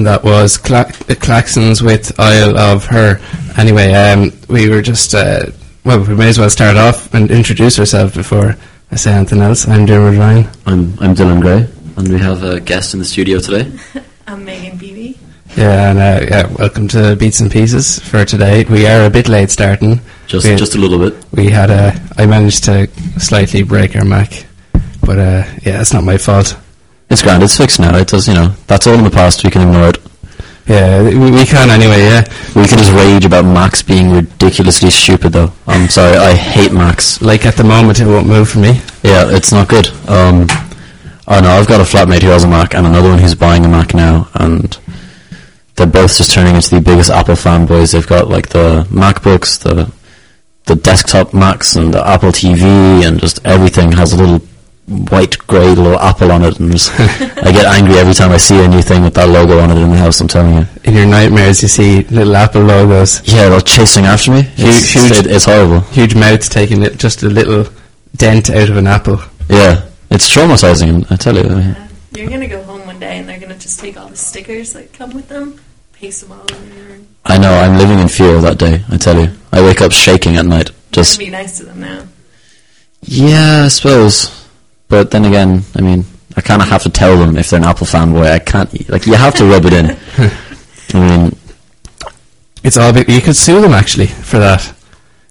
and that was Cla- Klaxons with Isle of Her. Anyway, um, we were just uh, well, we may as well start off and introduce ourselves before I say anything else. I'm Dermot Ryan. I'm I'm Dylan Gray, and we have a guest in the studio today. I'm Megan Beebe. Yeah, and uh, yeah, welcome to Beats and Pieces for today. We are a bit late starting. Just we, just a little bit. We had a. I managed to slightly break our Mac, but uh, yeah, it's not my fault. It's grand. It's fixed now. It does. You know, that's all in the past. We can ignore it. Yeah, we, we can anyway. Yeah, We can just rage about Macs being ridiculously stupid, though. I'm sorry. I hate Macs. like at the moment it won't move for me. Yeah, it's not good. Um, oh no, I've got a flatmate who has a Mac, and another one who's buying a Mac now, and they're both just turning into the biggest Apple fanboys. They've got like the MacBooks, the the desktop Macs, and the Apple TV, and just everything has a little white grey little apple on it, and I get angry every time I see a new thing with that logo on it in the house. I'm telling you. In your nightmares, you see little Apple logos, Yeah, they're chasing after me. It's, huge- it- it's horrible. huge mouths taking it, just a little dent out of an apple. Yeah, it's traumatizing. I tell you. Uh, you're gonna go home one day and they're gonna just take all the stickers that come with them, paste them all in your. I know. I'm living in fear that day. I tell you. I wake up shaking at night. Just Just be nice to them now. yeah, I suppose. But then again, I mean, I kind of have to tell them if they're an Apple fanboy. I can't like you have to rub it in. I mean, It's all. Bit, you could sue them actually for that,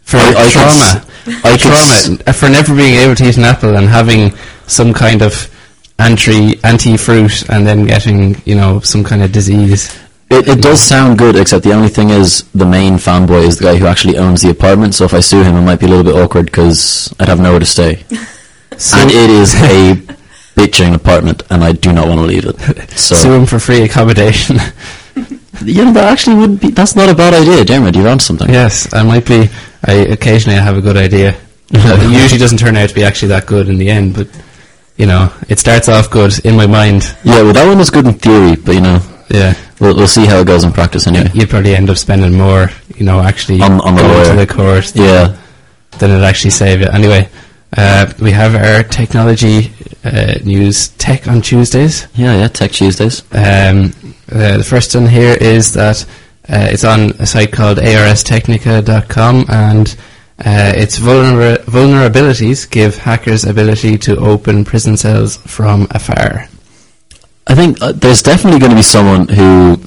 for I- I could trauma. could s- trauma uh, for never being able to eat an apple and having some kind of anti anti fruit and then getting you know some kind of disease. it, it does sound good, except the only thing is the main fanboy is the guy who actually owns the apartment. So if I sue him, it might be a little bit awkward because I'd have nowhere to stay, and it is a bitching apartment, and I do not want to leave it. So Sue them for free accommodation. you know that actually would be that's not a bad idea, Dermot. You're on something. yes, I might be. I occasionally I have a good idea. it usually doesn't turn out to be actually that good in the end, but you know it starts off good in my mind. Yeah, well, that one was good in theory, but you know, Yeah. we'll, we'll see how it goes in practice anyway. You'd probably end up spending more, you know, actually On- on the going to the course Yeah, than it actually save you. Anyway, uh, we have our technology uh, news tech on Tuesdays. yeah, yeah. Tech Tuesdays. Um, uh, the first one here is that uh, it's on a site called arstechnica.com and uh, its vulner- vulnerabilities give hackers ability to open prison cells from afar. I think uh, there's definitely going to be someone who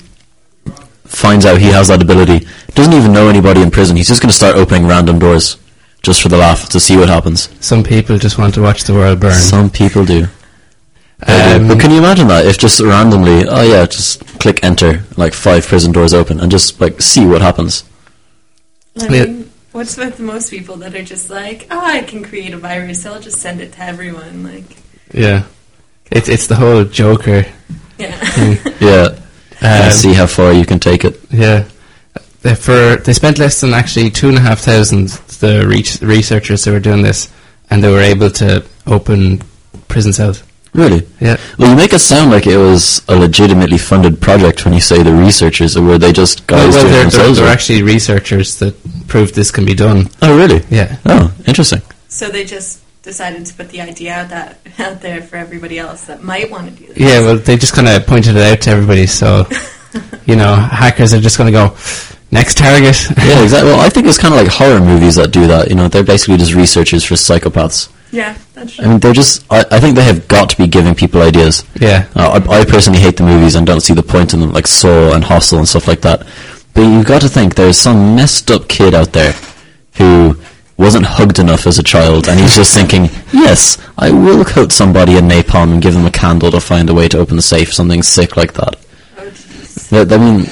finds out he has that ability, doesn't even know anybody in prison. He's just going to start opening random doors just for the laugh to see what happens. Some people just want to watch the world burn. Some people do. They do. Um, but can you imagine that if just randomly, oh yeah, just click enter, like five prison doors open, and just like see what happens. I Yeah. mean, what's with most people that are just like, oh, I can create a virus, I'll just send it to everyone. Like, Yeah, it's it's the whole Joker yeah. Yeah, Um, see how far you can take it. Yeah, for they spent less than actually two and a half thousand the re- researchers who were doing this, and they were able to open prison cells. Really? Yeah, Well, you make it sound like it was a legitimately funded project when you say the researchers, or were they just guys well doing it they're, they're, themselves? they're or- actually researchers that proved this can be done. oh, really? Yeah, Oh, interesting. so they just decided to put the idea out, that, out there for everybody else that might want to do this. yeah. Well, they just kind of pointed it out to everybody, so you know, hackers are just going to go next target. Yeah, exactly. Well, I think it's kind of like horror movies that do that. You know, they're basically just researchers for psychopaths. Yeah, that's true. I mean, they're just. I, I think they have got to be giving people ideas. yeah, Uh, I, I personally hate the movies and don't see the point in them, like Saw and Hostel and stuff like that. But you've got to think there's some messed up kid out there who wasn't hugged enough as a child, and he's just thinking, "Yes, I will coat somebody in napalm and give them a candle to find a way to open the safe." Something sick like that. Oh. That- I mean,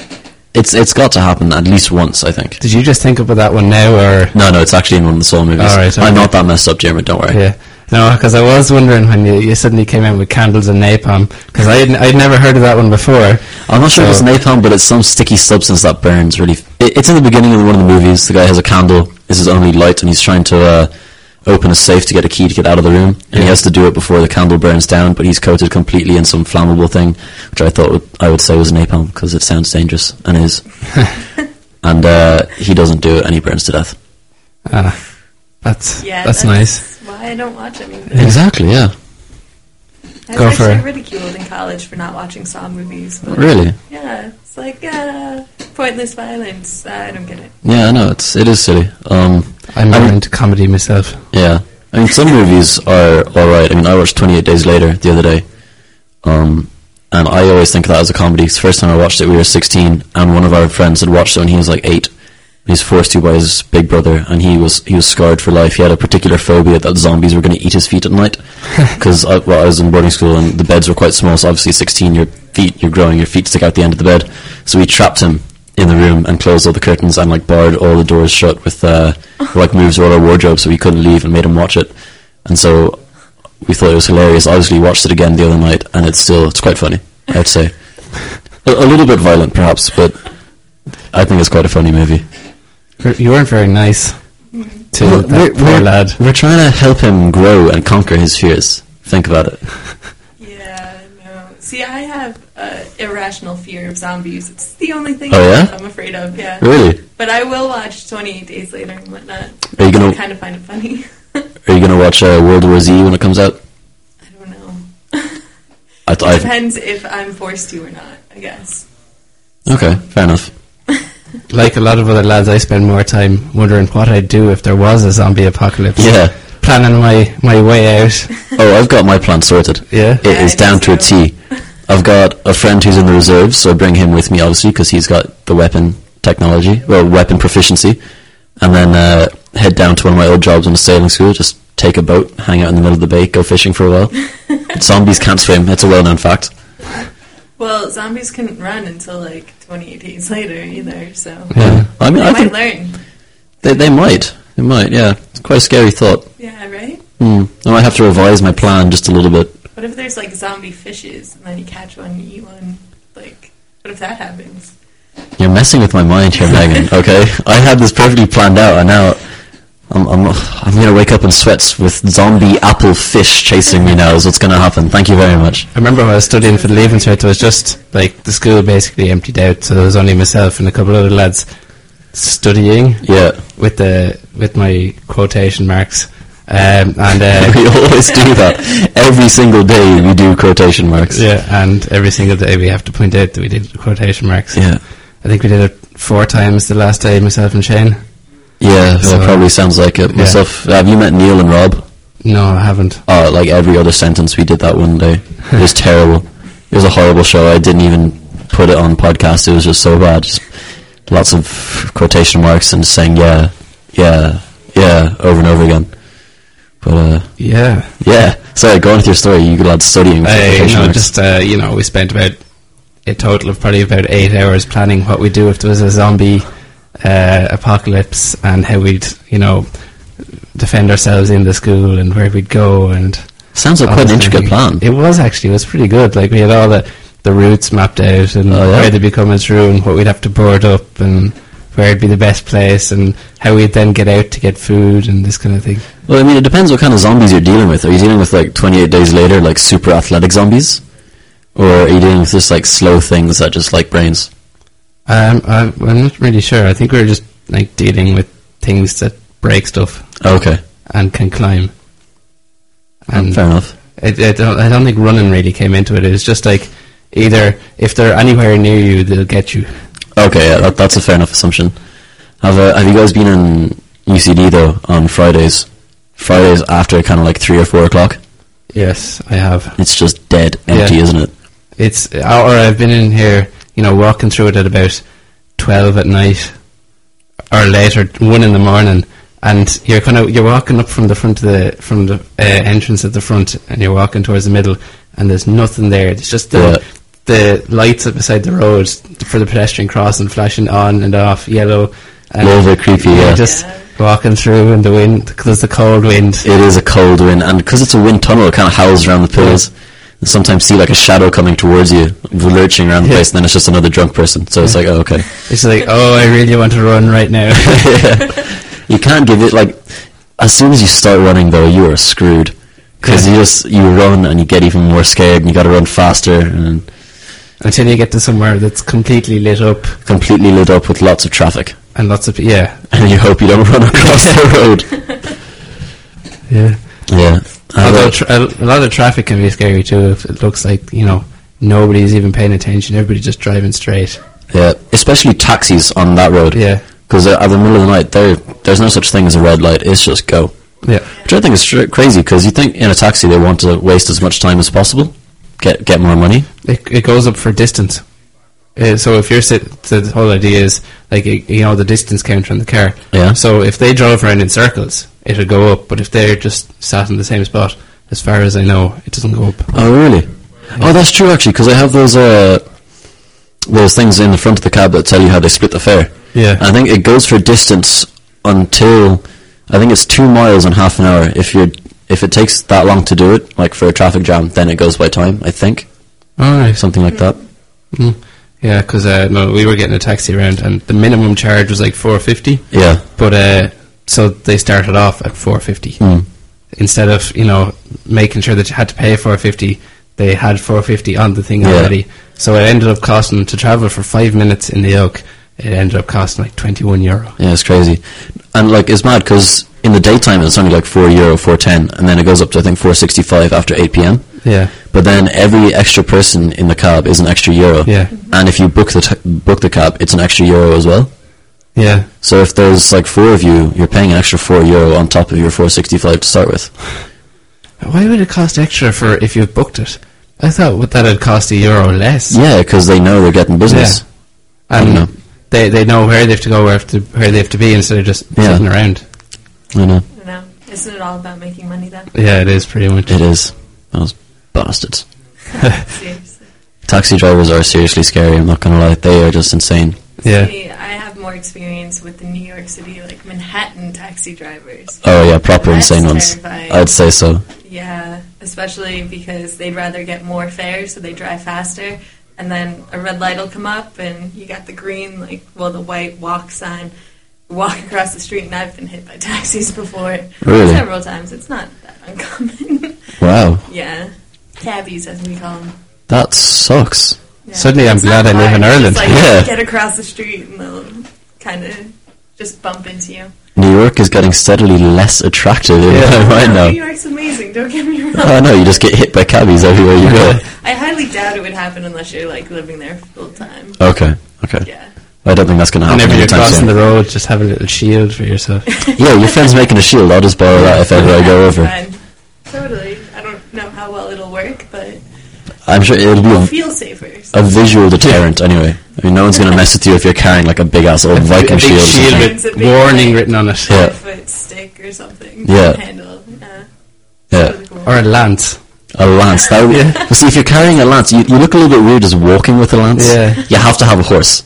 it's it's got to happen at least once. I think. Did you just think about that one now, or No, no, it's actually in one of the Saw movies. All right, I'm not that messed up, Jeremy. Don't worry. Yeah. No, because I was wondering when you, you suddenly came in with candles and napalm, because I had, I'd never heard of that one before. I'm not sure if So- it's napalm, but it's some sticky substance that burns really. It, it's in the beginning of one of the movies. The guy has a candle. This is his only light, and he's trying to uh, open a safe to get a key to get out of the room. And he has to do it before the candle burns down. But he's coated completely in some flammable thing, which I thought would, I would say was napalm because it sounds dangerous and is. and uh, he doesn't do it, and he burns to death. Ah, that's Yeah, that's, nice. Why I don't watch anything. Exactly. Yeah. I was Go for actually it. ridiculed in college for not watching Saw movies. But Really. Yeah, It's like uh, pointless violence. I don't get it. Yeah, I know it's it is silly. Um, I'm I more into comedy myself. yeah, I mean some movies are all right. I mean, I watched Twenty Eight Days Later the other day, um, and I always think of that as a comedy. the first time I watched it, we were sixteen, and one of our friends had watched it when he was like eight. He's forced to by his big brother, and he was he was scarred for life. He had a particular phobia that zombies were going to eat his feet at night. Because I, well, I was in boarding school, and the beds were quite small. So obviously, sixteen, your feet, you're growing, your feet stick out the end of the bed. So we trapped him in the room and closed all the curtains and like barred all the doors shut with uh, like moves all our wardrobe, so we couldn't leave, and made him watch it. And so we thought it was hilarious. Obviously, watched it again the other night, and it's still it's quite funny. I'd say a, a little bit violent, perhaps, but I think it's quite a funny movie. You weren't very nice to Well, that poor lad. We're trying to help him grow and conquer his fears. Think about it. Yeah, no. See, I have uh, irrational fear of zombies. It's the only thing Oh, yeah? I'm afraid of. Yeah. Really? But I will watch 28 Days Later and whatnot. Are you gonna- I kind of find it funny. Are you going to watch uh, World War Z when it comes out? I don't know. I, th- I Depends if I'm forced to or not. I guess. okay, fair enough. Like a lot of other lads, I spend more time wondering what I'd do if there was a zombie apocalypse. Yeah. Planning my, my way out. Oh, I've got my plan sorted. Yeah. It is I down to a too. T. I've got a friend who's in the reserves, so I bring him with me, obviously, because he's got the weapon technology, well, weapon proficiency, and then uh, head down to one of my old jobs in a sailing school, just take a boat, hang out in the middle of the bay, go fishing for a while. Zombies can't swim, it's a well-known fact. Well, zombies couldn't run until like 28 days later either, so Yeah. I mean, they I might learn. they, they might. They might, yeah. It's quite a scary thought. Yeah, right. Hmm. I might have to revise my plan just a little bit. What if there's like zombie fishes and then you catch one, you eat one? Like, what if that happens? You're messing with my mind here, Megan. Okay, I had this perfectly planned out, and now I'm I'm, I'm gonna wake up in sweats with zombie apple fish chasing me. Now is what's gonna happen. Thank you very much. I remember when I was studying for the Leaving Cert, there was just like the school basically emptied out, so there was only myself and a couple of other lads studying Yeah, with the with my quotation marks. Um, and uh, we always do that. Every single day we do quotation marks. yeah, and every single day we have to point out that we did quotation marks. yeah, I think we did it four times the last day, myself and Shane. Yeah. So- that probably sounds like it. Yeah. Have you met Neil and Rob? No, I haven't. Oh, like every other sentence we did that one day. It was terrible. It was a horrible show. I didn't even put it on podcast. It was just so bad. Just lots of quotation marks and saying yeah, yeah, yeah over and over again. But uh, Yeah. yeah. Sorry, go on with your story. You lads studying I, quotation no, marks. just uh, you know, we spent about a total of probably about eight hours planning what we'd do if there was a zombie uh, apocalypse and how we'd you know defend ourselves in the school and where we'd go and Sounds like quite an this kind of intricate plan. It was actually it was pretty good. Like we had all the the routes mapped out and Oh, yeah? where they'd be coming through and what we'd have to board up and where it'd be the best place and how we'd then get out to get food and this kind of thing. Well, I mean, it depends what kind of zombies you're dealing with. Are you dealing with like 28 days later, like super athletic zombies, or are you dealing with just like slow things that just like brains? Um, I'm, I'm not really sure. I think we were just like dealing with things that break stuff Okay, and can climb. And fair enough. it, it, don't- I don't think running really came into it. It was just like either if they're anywhere near you, they'll get you. Okay, yeah, that, that's a fair enough assumption. Have uh, Have you guys been in UCD though on Fridays? Fridays after kind of like three or four o'clock. Yes, I have. It's just dead empty, Yeah. isn't it? It's or I've been in here, you know, walking through it at about twelve at night or later, one in the morning, and you're kind of you're walking up from the front of the from the uh, entrance at the front, and you're walking towards the middle, and there's nothing there. It's just the Yeah. the lights up beside the road for the pedestrian crossing, flashing on and off, yellow. And A little bit creepy, yeah. just Yeah. walking through in the wind because it's a cold wind. It is a cold wind, and because it's a wind tunnel, it kind of howls around the pillars. You sometimes see like a shadow coming towards you, lurching around the Yeah. place, and then it's just another drunk person. So it's like, oh, okay. It's like, oh, I really want to run right now. You can't give it like as soon as you start running though, you are screwed because Yeah. you just you run and you get even more scared, and you got to run faster and Until you get to somewhere that's completely lit up completely lit up with lots of traffic, and lots of yeah, and you hope you don't run across the road. yeah. Yeah. Although tra- a lot of traffic can be scary too if it looks like you know nobody's even paying attention. Everybody just driving straight. Yeah, especially taxis on that road. Yeah. Because at the middle of the night, there there's no such thing as a red light. It's just go. Yeah. Which I think is str- crazy because you think in a taxi they want to waste as much time as possible, get get more money. It, it goes up for distance. Uh, so if you're sit, so the whole idea is like you know the distance counter on the car. Yeah. So if they drove around in circles, it'll go up. But if they're just sat in the same spot, as far as I know, it doesn't go up. Oh really? Oh, that's true actually because I have those uh those things in the front of the cab that tell you how they split the fare. Yeah. And I think it goes for distance until I think it's two miles and half an hour. If you're if it takes that long to do it, like for a traffic jam, then it goes by time. I think All right. something like that. Mm. Yeah, because uh, no, we were getting a taxi around, and the minimum charge was like four fifty. Yeah. But uh, so they started off at four fifty Mm. instead of you know making sure that you had to pay four fifty. They had four fifty on the thing Yeah. already, so it ended up costing to travel for five minutes in the Oak. It ended up costing like twenty one euro. Yeah, it's crazy, and like it's mad because in the daytime it's only like four euro, four ten, and then it goes up to I think four sixty five after eight p.m. Yeah, But then every extra person in the cab is an extra euro. Yeah. And if you book the t- book the cab, it's an extra euro as well. Yeah. So if there's like four of you, you're paying an extra four euro on top of your four sixty five to start with. Why would it cost extra for if you've booked it? I thought that it'd cost a euro less. Yeah, because they know they're getting business. I don't and know. they they know where they have to go, where, to, where they have to be instead of just Yeah. sitting around. I know. I know. Isn't it all about making money then? Yeah, it is pretty much. It is. Those bastards. Seriously. Taxi drivers are seriously scary. I'm not gonna lie. They are just insane. Yeah. See, I have more experience with the New York City, like Manhattan taxi drivers. Oh yeah, proper That's insane ones. terrifying. I'd say so. Yeah, especially because they'd rather get more fares, so they drive faster. And then a red light will come up, and you got the green, like, well, the white walk sign. Walk across the street, and I've been hit by taxis before. Really? Several times. It's not that uncommon. Wow, yeah. Cabbies, as we call them. that sucks. Yeah. Suddenly I'm glad I live in. Ireland. Just, like, Yeah. get across the street, and they'll kind of just bump into you. New York is getting steadily less attractive Yeah. right No, now. New York's amazing. Don't get me wrong. Oh no, you just get hit by cabbies everywhere you go. I highly doubt it would happen unless you're like living there full time. Okay, okay. Yeah. I don't think that's gonna happen Whenever you're anytime crossing soon. the road, just have a little shield for yourself. Yeah, your friend's making a shield. I'll just borrow that if ever I go over. Fine. Totally. I don't know how well it'll work, but I'm sure it'll be you'll a, feel safer. so- a visual deterrent anyway. I mean, no one's gonna mess with you if you're carrying like a big ass old Viking a big shield. or shield something. A with big, warning like, written on it. Yeah. Foot stick or something. Yeah. Handle. Yeah. Yeah. Totally cool. Or a lance. A lance. That would, Yeah. See, if you're carrying a lance, you, you look a little bit weird as walking with a lance. Yeah. You have to have a horse.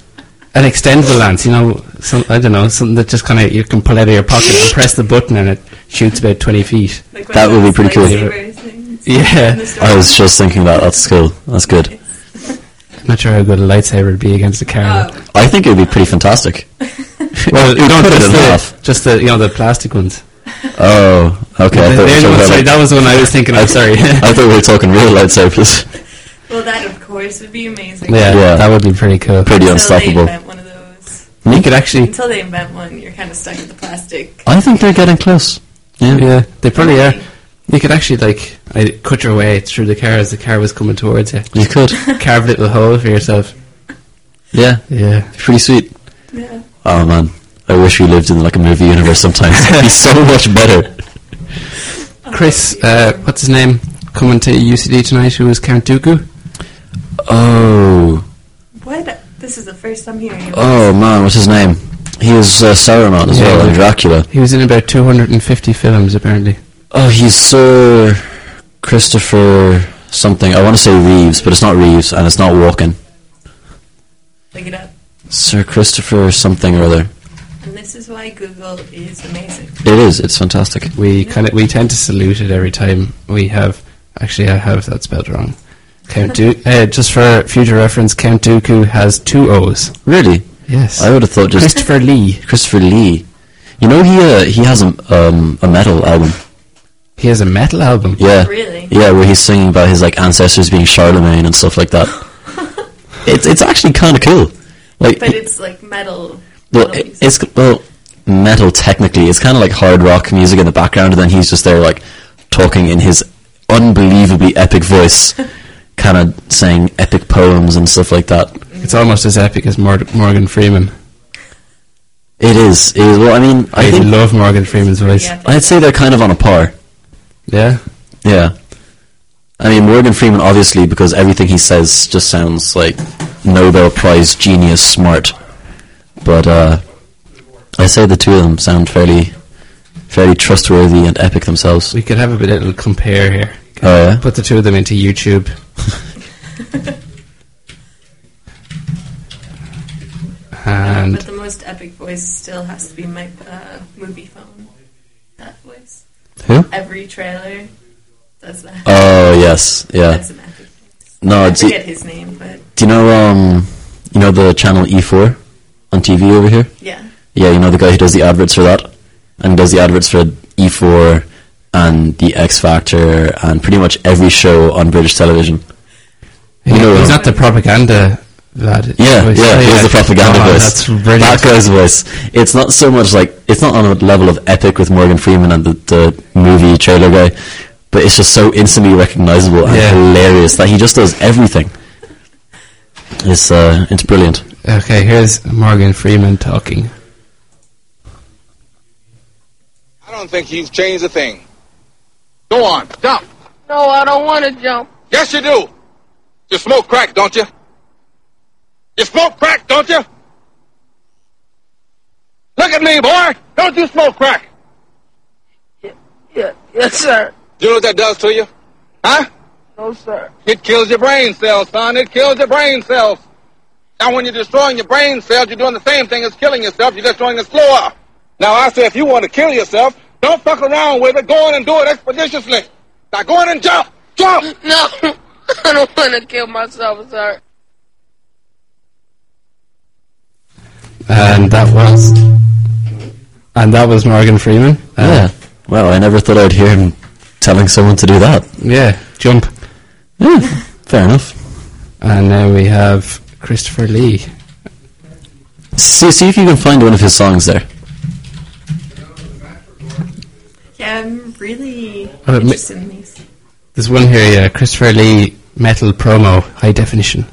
An extendable lance, you know, some, I don't know, something that just kind of you can pull out of your pocket and press the button and it shoots about 20 feet. Like That would be pretty cool. Lightsaber things Yeah. in the store. I was just thinking that. That's cool. That's good. I'm not sure how good a lightsaber would be against a car. Oh, I think it would be pretty fantastic. well, you don't cut it just in the, half. just the, you know, the plastic ones. Oh, okay. I thought, The- the were other talking one- sorry, that was the one I was thinking of, I'm sorry. I thought we were talking real lightsabers. well, that of course would be amazing. yeah, Yeah. that would be pretty cool. Pretty Until unstoppable. They invent one of those. You could actually, Until they invent one, you're kind of stuck with the plastic. I think they're getting close. Yeah. yeah, they probably are. Really? You could actually, like, I cut your way through the car as the car was coming towards you. You could. Carve a little hole for yourself. Yeah. Yeah. Pretty sweet. Yeah. Oh man. I wish we lived in like a movie universe sometimes. It'd be so much better. Chris, uh, what's his name? Coming to UCD tonight, who was Count Dooku? Oh. What? This is the first I'm hearing of Oh man, what's his name? He was uh, Saruman as Yeah, well, yeah. Dracula. He was in about 250 films, apparently. Oh, he's Sir Christopher something. I want to say Reeves, but it's not Reeves, and it's not Walken. this. Look it up. Sir Christopher something or other. And this is why Google is amazing. It is. It's fantastic. We kind of we tend to salute it every time we have. Actually, I have that spelled wrong. Count du- uh, just for future reference, Count Dooku has two O's. Really? Yes. I would have thought just Christopher Lee. Christopher Lee. You know he uh, he has a um, a metal album. He has a metal album. Yeah. Really? Yeah, where he's singing about his like ancestors being Charlemagne and stuff like that. it's it's actually kind of cool. Like, But it's like metal. well, metal it, music. it's well metal technically. It's kind of like hard rock music in the background, and then he's just there like talking in his unbelievably epic voice. kind of saying epic poems and stuff like that. It's almost as epic as Mor- Morgan Freeman. It is. It is. Well, I mean, I I think love Morgan Freeman's voice. I'd say they're kind of on a par. Yeah. Yeah. I mean, Morgan Freeman, obviously, because everything he says just sounds like Nobel Prize genius smart. But uh, I say the two of them sound fairly, fairly trustworthy and epic themselves. We could have a bit little compare here. Oh yeah. Put the two of them into YouTube. Uh, and but the most epic voice still has to be my uh, movie phone. That voice. Who? Every trailer does that. Oh yes, yeah. That's an epic. No, I it's, forget his name, but do you know um, you know the channel E4 on TV over here? yeah. Yeah, you know the guy who does the adverts for that, and does the adverts for E4 and the X Factor and pretty much every show on British television. he, You know he's him. not the propaganda lad. Yeah, voice. yeah, Oh, he's the propaganda Oh, voice. That's brilliant. That guy's voice. It's not so much like it's not on a level of epic with Morgan Freeman and the, the movie trailer guy, but it's just so instantly recognizable and Yeah. hilarious that he just does everything. It's uh, it's brilliant. Okay, here's Morgan Freeman talking. I don't think you've changed a thing. Go on, jump. No, I don't want to jump. Yes, you do. You smoke crack, don't you? You smoke crack, don't you? Look at me, boy. Don't you smoke crack? Yeah, yes, sir. Do you know what that does to you? Huh? No, sir. It kills your brain cells, son. It kills your brain cells. Now, when you're destroying your brain cells, you're doing the same thing as killing yourself. You're destroying it slower. Now, I say if you want to kill yourself, don't fuck around with it. Go in and do it expeditiously. Now, go in and jump. Jump. No, I don't want to kill myself, sir. And that was. And that was Morgan Freeman. Uh, yeah. Well, I never thought I'd hear him telling someone to do that. Yeah, jump. Yeah, fair enough. And now we have Christopher Lee. See, see if you can find one of his songs there. Yeah, I'm really Uh, mi- interested in these. There's one here, yeah. Christopher Lee metal promo, high definition.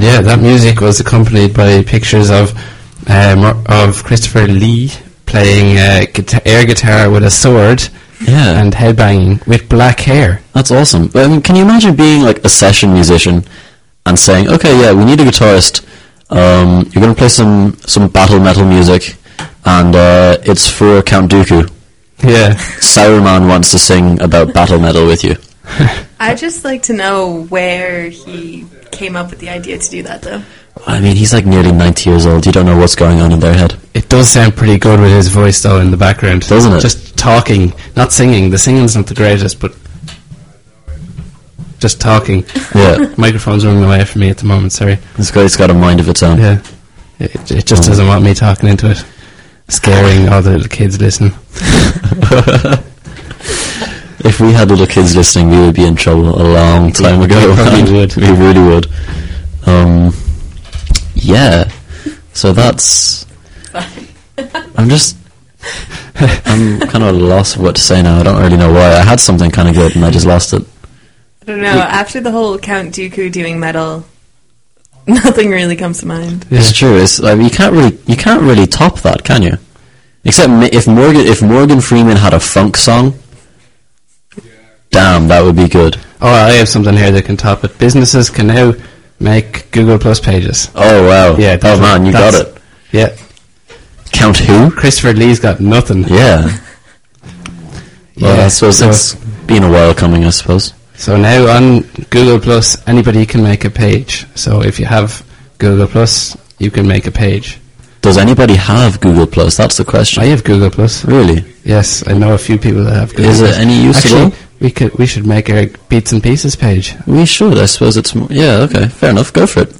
And yeah, that music was accompanied by pictures of um, of Christopher Lee playing uh, guita- air guitar with a sword Yeah. and headbanging with black hair. That's awesome. But, I mean, can you imagine being like a session musician and saying, "Okay, yeah, we need a guitarist. Um, you're going to play some some battle metal music, and uh, it's for Count Dooku. Yeah, Sauron wants to sing about battle metal with you." I'd just like to know where he came up with the idea to do that, though. I mean, he's like nearly ninety years old. You don't know what's going on in their head. it does sound pretty good with his voice though in the background, Doesn't it? Just talking, not singing. The singing's not the greatest, but just talking. Yeah, Microphone's running away from me at the moment. Sorry. this guy's got a mind of its own. Yeah, it, it just doesn't want me talking into it, scaring all the little kids listening. If we had little kids listening, we would be in trouble a long time ago. we probably would. We really would. Um, yeah. So that's. I'm just. I'm kind of at a loss of what to say now. I don't really know why. I had something kind of good and I just lost it. I don't know. After the whole Count Dooku doing metal, nothing really comes to mind. It's true. It's like you can't really you can't really top that, can you? Except if Morgan if Morgan Freeman had a funk song. Damn, that would be good. Oh, I have something here that can top it. Businesses can now make Google Plus pages. Oh wow. Yeah. Oh man, you got it. Yeah, Count who? Christopher Lee's got nothing. Yeah. Well, Yeah, I suppose so- it's been a while coming. I suppose. So now on Google Plus, anybody can make a page. So if you have Google Plus, you can make a page. Does anybody have Google Plus? That's the question. I have Google Plus. really? Yes, I know a few people that have Google Is it any use Actually, all? We could we should make a bits and pieces page. We should. I suppose it's. Yeah. Okay. Fair enough. Go for it.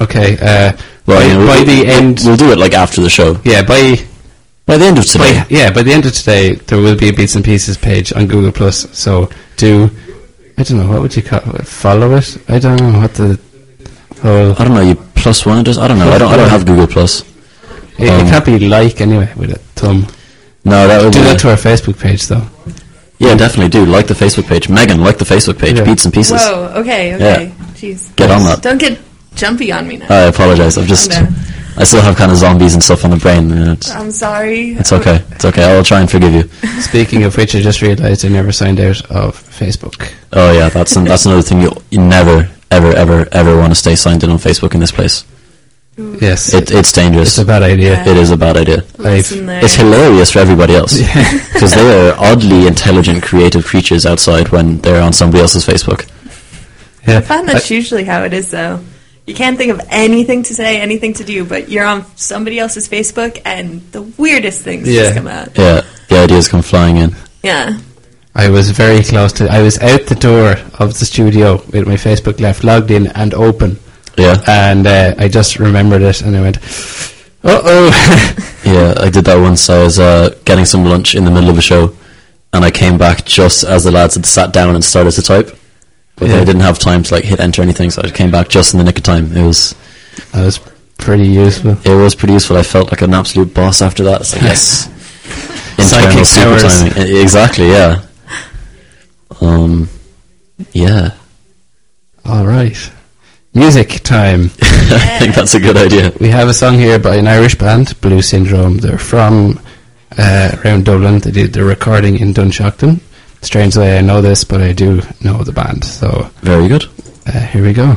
Okay. Uh, Well, by, you know, by the end, we'll do it like after the show. yeah, by By the end of today. By, yeah, by the end of today, there will be a bits and pieces page on Google Plus. So do I don't know what would you call it? Follow it? I don't know what the whole. I don't know. You plus one. Just I don't know. I don't. I don't have Google Plus. It, Um, it can't be like anyway with a thumb. No, that would Do be. that to our Facebook page though. Yeah, definitely do. Like the Facebook page. Megan, like the Facebook page. Yeah. Beats and Pieces. Whoa. Okay. Okay. Jeez. Get on that. Don't get jumpy on me now. I apologize. I've just, Calm down. I still have kind of zombies and stuff on the brain. and It's, I'm sorry. it's okay. It's okay. I'll try and forgive you. Speaking of which, I just realised I never signed out of Facebook. Oh yeah, that's an, that's another thing you you never ever ever ever want to stay signed in on Facebook in this place. Yes, It, it's dangerous. it's a bad idea. Yeah. It is a bad idea. It's hilarious for everybody else because they are oddly intelligent, creative creatures outside when they're on somebody else's Facebook. Yeah. I find that's usually how it is, though. You can't think of anything to say, anything to do, but you're on somebody else's Facebook, and the weirdest things Yeah. just come out. Yeah, the ideas come flying in. Yeah. I was very close to. I was out the door of the studio with my Facebook left logged in and open, Yeah, and uh, I just remembered it, and I went, "Uh oh." yeah. I did that once. I was uh, getting some lunch in the middle of a show, and I came back just as the lads had sat down and started to type. But Yeah. I didn't have time to like hit enter anything, so I came back just in the nick of time. It was that was pretty useful. it was pretty useful. I felt like an absolute boss after that. It's like yes, Psychic super timing. Exactly. Yeah. Um. Yeah. All right, music time. I think that's a good idea. We have a song here by an Irish band, Blue Syndrome. They're from uh, around Dublin. They did the recording in Dunshaughlin. Strangely, I know this, but I do know the band. So Very good. uh, here we go.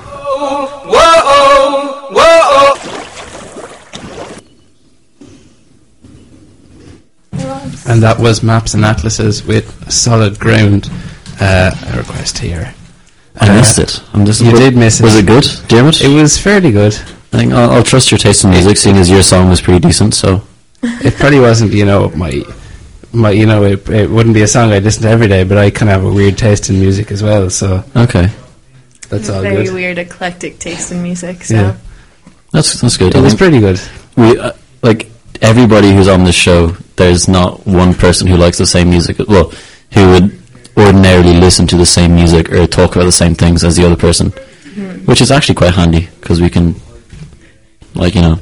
And that was Maps and Atlases with Solid Ground. Uh, a request here. I Uh, missed it. I'm just. you wa- did miss it. Was it good, Dermot? It It was fairly good. I think I'll, I'll trust your taste in music, seeing as your song was pretty decent. So It probably wasn't, you know, my, my, you know, it, it wouldn't be a song I'd listen to every day, but I kind of have a weird taste in music as well, so okay, that's all very good. weird, eclectic taste in music, so. Yeah. that's that's good. It I was pretty good. we uh, like everybody who's on this show. There's not one person who likes the same music. Well, who would ordinarily listen to the same music or talk about the same things as the other person, which is actually quite handy because we can, like you know,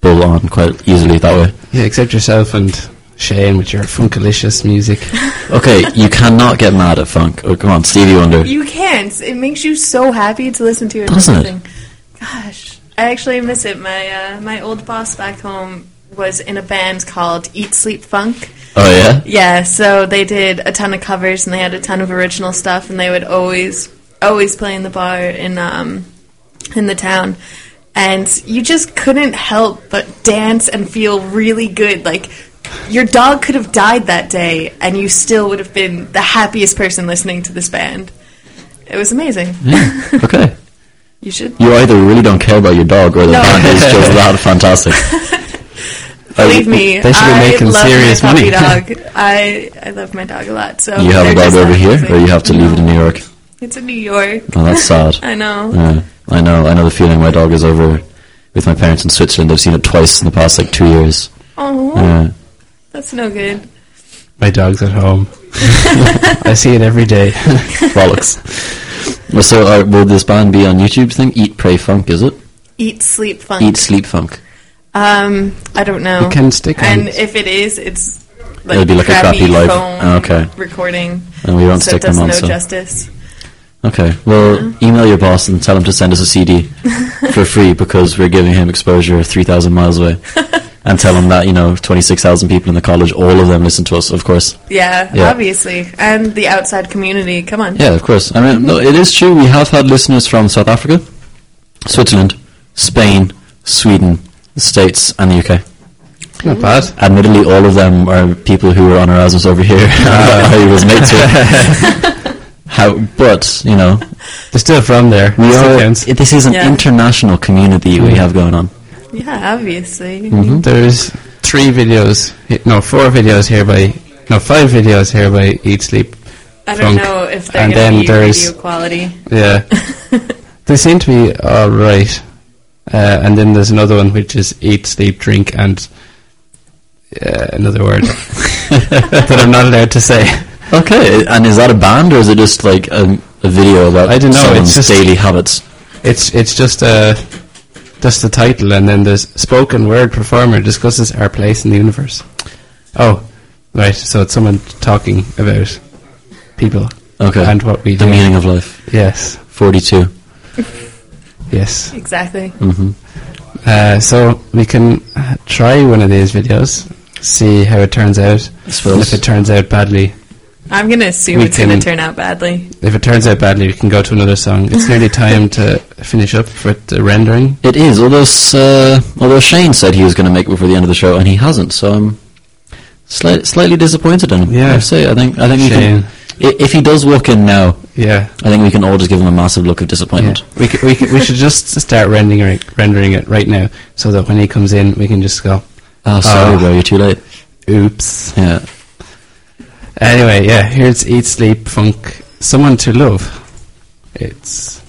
bull on quite easily that way. Yeah, except yourself and Shane with your funkalicious music. Okay, you cannot get mad at funk. Oh, come on, Stevie Wonder. You can't. It makes you so happy to listen to it. Doesn't it? Gosh, I actually miss it. My uh, my old boss back home was in a band called Eat Sleep Funk. Oh yeah. Yeah, so they did a ton of covers and they had a ton of original stuff, and they would always always play in the bar in um in the town. And you just couldn't help but dance and feel really good. Like your dog could have died that day, and you still would have been the happiest person listening to this band. It was amazing. Yeah. Okay. You should You either really don't care about your dog or the No. band is just that fantastic. Believe me. They should be I making love serious my puppy money. dog. I I love my dog a lot. So You have a dog over here, or you have to leave it in New York. It's in New York. Oh, that's sad. I know. Yeah, I know. I know the feeling. My dog is over with my parents in Switzerland. I've seen it twice in the past like two years. Oh, Yeah. that's no good. My dog's at home. I see it every day. Frolics. Well, so, uh, will this band be on YouTube? Thing Eat, Pray, Funk? Is it Eat, sleep, funk. Eat, Sleep, Funk? Um, I don't know. You can stick on- And if it is, it's like It'll be like a crappy live- oh, okay. recording. And we won't so stick it them on. no So justice. okay. Well, email your boss and tell him to send us a CD for free because we're giving him exposure three thousand miles away. And tell him that you know twenty six thousand people in the college, all of them listen to us, of course. Yeah, Yeah. obviously, and the outside community. Come on. Yeah, of course. I mean, no, it is true. We have had listeners from South Africa, Switzerland, Spain, Sweden, the States, and the UK. Not bad. Admittedly, all of them are people who were on Erasmus over here. I was mates with. How, but you know, They're still from there. we are. This is an Yeah. international community we have going on. Yeah, obviously. Mm-hmm. There's three videos, no, four videos here by, no, five videos here by Eat Sleep. I don't Funk. know if they're And going then to be there's- video quality. Yeah. they seem to be alright. Uh, and then there's another one which is Eat, Sleep, Drink, and uh, another word that I'm not allowed to say. Okay, and is that a band or is it just like a, a video about I don't know, someone's it's just- daily habits? It's it's just a just the title, and then there's spoken word performer discusses our place in the universe. Oh, right. So it's someone talking about people Okay. and what we the do. meaning of life. Yes, 42. Yes. Exactly. hmm Uh, so we can try one of these videos, see how it turns out. And if it turns out badly, I'm gonna assume it's gonna turn out badly. if it turns out badly, we can go to another song. It's nearly time to finish up for the rendering. It is, although, uh, although Shane said he was going to make it before the end of the show, and he hasn't, so I'm slight, slightly disappointed in him. Yeah. I have to say, I think, I think we can, i- if he does walk in now, Yeah. I think we can all just give him a massive look of Yeah. disappointment. We, c- we, c- we should just start rendering it, rendering it right now so that when he comes in, we can just go, Oh, sorry, Ah. bro, you're too late. oops. Yeah. Anyway, yeah, here's Eat, Sleep, Funk, Someone to Love. It's.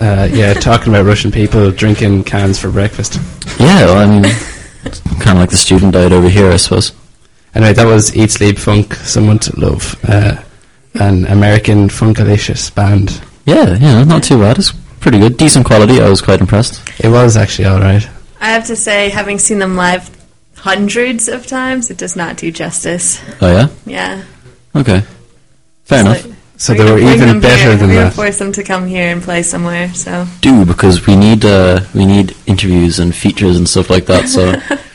Uh, yeah, talking about Russian people drinking cans for breakfast. Yeah, well, I mean, kind of like the student diet over here, I suppose. Anyway, that was Eat, Sleep, Funk, Someone to Love, uh, an American Funkalicious band. Yeah, yeah, not too bad. It's pretty good. Decent quality. I was quite impressed. It was actually alright. I have to say, having seen them live hundreds of times, it does not do justice. Oh, yeah? Yeah. Okay. Fair It's enough. like- So they were even better here. than We're gonna that. force them to come here and play somewhere. So Do, because we need, uh, we need interviews and features and stuff like that, so...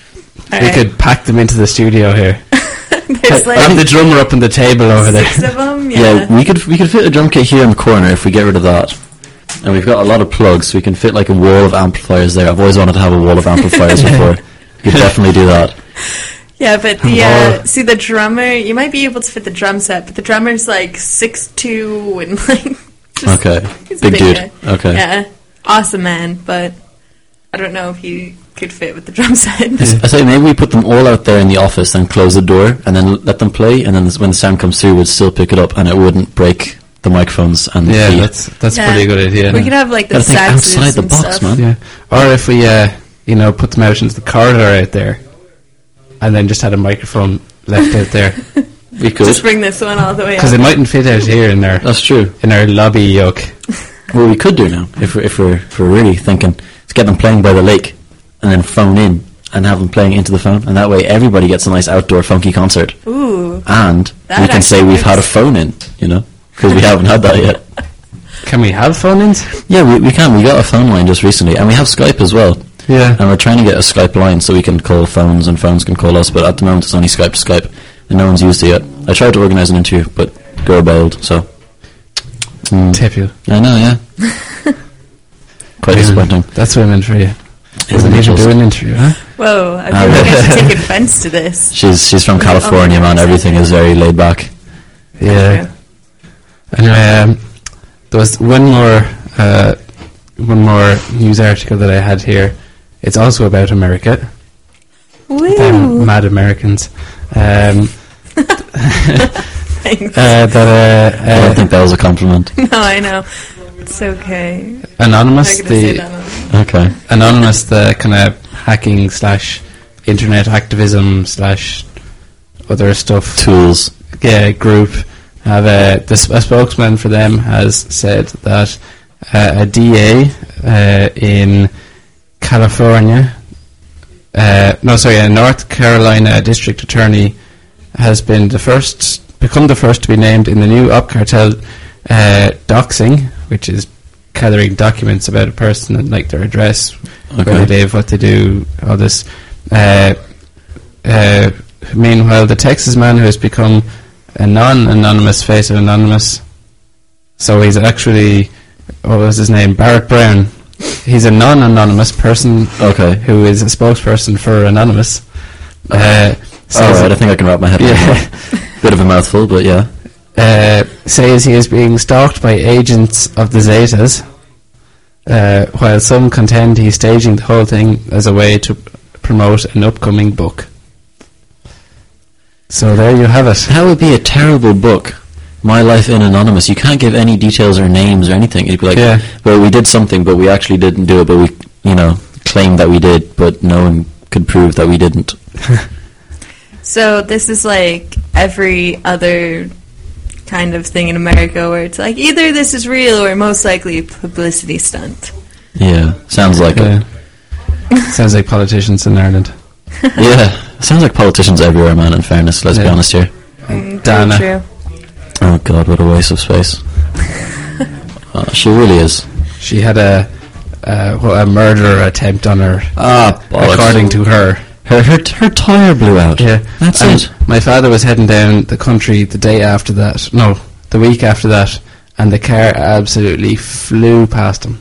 All We right. could pack them into the studio here. There's Have the drummer up on the table over there. of them. Yeah, Yeah. we could we could fit a drum kit here in the corner if we get rid of that. And we've got a lot of plugs, so we can fit like a wall of amplifiers there. I've always wanted to have a wall of amplifiers before. We could definitely do that. Yeah, but the uh, see the drummer, you might be able to fit the drum set, but the drummer's like six two and like just, Okay. he's a Big dude. guy. Okay. Yeah, awesome man, but I don't know if he could fit with the drum set. I say maybe we put them all out there in the office and close the door and then let them play and then when the sound comes through we'd still pick it up and it wouldn't break the microphones and the Yeah, feed. that's that's Yeah. pretty good idea. we could have like the Gotta think outside the box, stuff. man. Yeah. Or if we, uh, you know, put them out into the corridor out there, and then just had a microphone left out there, we could. Just bring this one all the way because it mightn't fit out here in our That's true. in our lobby yoke. What we could do now, if we're, if we're, if we're really thinking, is get them playing by the lake and then phone in and have them playing into the phone, and that way everybody gets a nice outdoor funky concert. Ooh, And we can say we've had a phone in, you know, because we haven't had that yet. Can we have phone-ins? Yeah, we, we can. We got a phone line just recently, and we have Skype as well. Yeah. And we're trying to get a Skype line so we can call phones and phones can call us, but at the moment it's only Skype to Skype, and no one's used it yet. I tried to organise an interview, but girl bailed, so. Mm, Tip you. I know, yeah. Quite disappointing. That's women for you. Isn't Doesn't it even do an interview, huh? whoa! I Ah, feel like I should take offense to this. She's she's from California, Oh, man. Everything is very laid back. Yeah. Anyway, um, there was one more uh, one more news article that I had here. It's also about America. Woo! Mad Americans. Um, Thanks. uh, that uh, I don't uh, think that was a compliment. no, I know. It's okay. anonymous I'm not gonna say the that. on- Okay. anonymous the kind of hacking slash internet activism slash other stuff Tools. yeah, group have a, the, s- a spokesman for them has said that uh, a DA uh, in California, uh, no, sorry, a North Carolina district attorney has been the first, become the first to be named in the new Op Cartel uh, doxing, which is gathering documents about a person and like their address, where they live, what they do, all this. Uh, uh, meanwhile, the Texas man who has become a non-anonymous face of anonymous, so he's actually what was his name, Barrett Brown. He's a non-anonymous person Okay. who is a spokesperson for anonymous. Uh, says- Alright, I think I can wrap my head yeah. Bit of a mouthful, but yeah. Uh, says he is being stalked by agents of the Zetas, uh, while some contend he's staging the whole thing as a way to promote an upcoming book. So there you have it. That would be a terrible book. My Life in Anonymous. You can't give any details or names or anything. You'd be like, Yeah. well, we did something, but we actually didn't do it, but we, you know, claimed that we did, but no one could prove that we didn't. So this is like every other kind of thing in America where it's like either this is real or most likely a publicity stunt. Yeah, sounds like Yeah. Sounds like politicians in Ireland. Yeah, Sounds like politicians everywhere, man. In fairness, let's be honest here. Mm, Dana. True. Oh god, what a waste of space. uh, she really is. She had a uh, what, a murder attempt on her, Ah, according to her. Her, her her tire blew out. Yeah, that's And it. My father was heading down the country the day after that. No, the week after that, and the car absolutely flew past him.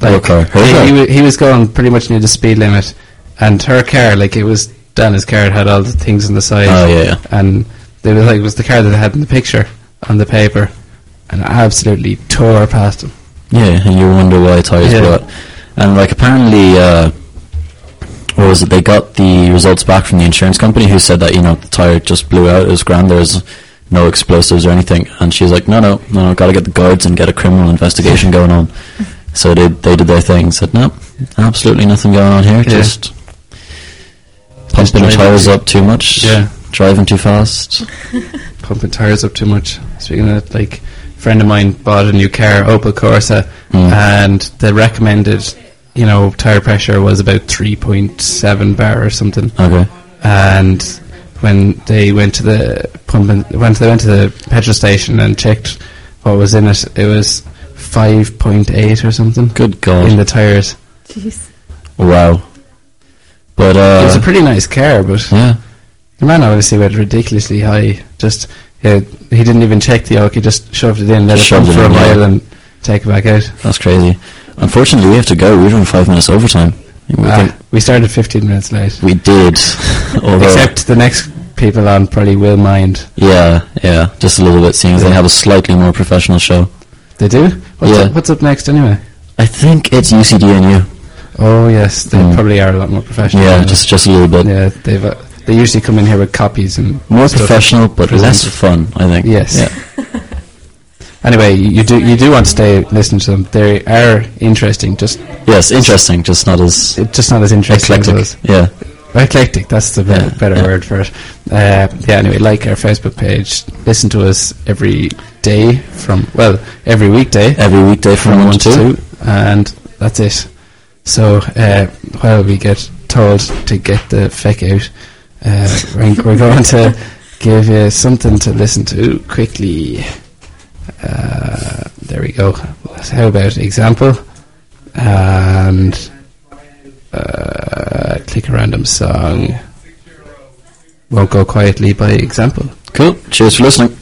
Car? Her he, car? he, he was going pretty much near the speed limit, and her car, like it was Dana's car, it had all the things on the side. Oh, yeah, yeah. And they were like it was the car that they had in the picture on the paper, and it absolutely tore past him. Yeah, and you wonder why tires Yeah. blew out. And like apparently, uh, what was it? They got the results back from the insurance company who said that you know the tire just blew out. It was grand. There was no explosives or anything. And she's like, no, no, no, got to get the guards and get a criminal investigation going on. So they they did their thing. Said no, absolutely nothing going on here. Yeah. Just pumping the tires up too much. Yeah. driving too fast. pumping tires up too much. Speaking of like, a friend of mine bought a new car, Opel Corsa, Mm. and they recommended, you know, tire pressure was about three point seven bar or something. Okay. And when they went to the pump, and, when they went to the petrol station and checked what was in it, it was five point eight or something Good God. in the tires. Jeez. wow. But uh, it was a pretty nice car, but yeah. the man obviously went ridiculously high. Just yeah, he didn't even check the yoke; he just shoved it in, let Just it pump for a in, yeah. while, and take it back out. That's crazy. Unfortunately, we have to go. We're doing five minutes overtime. We, Ah, we started 15 minutes late. we did. Except the next people on probably will mind. yeah, yeah, just a little bit, seeing as they have a slightly more professional show. They do? What's, Yeah. up, what's up next anyway? I think it's UCD and you. Oh, yes, they Mm. probably are a lot more professional. Yeah, just just a little bit Yeah, they've, uh, they usually come in here with copies and more professional, but less fun. I think. Yes. Yeah. Anyway, you do you do want to stay listening to them. They are interesting, just Yes, interesting. Just not as just not as interesting as eclectic. us. Yeah. Eclectic, that's the better, Yeah, better yeah. word for it. Uh, yeah, anyway, like our Facebook page, listen to us every day from, well, every weekday Every weekday from, one to two. and that's it. So, uh, while we get told to get the feck out, uh, we're going to give you something to listen to quickly. Uh, there we go. How about Example? And uh, click a random song. Won't go quietly by Example. Cool. Cheers for listening.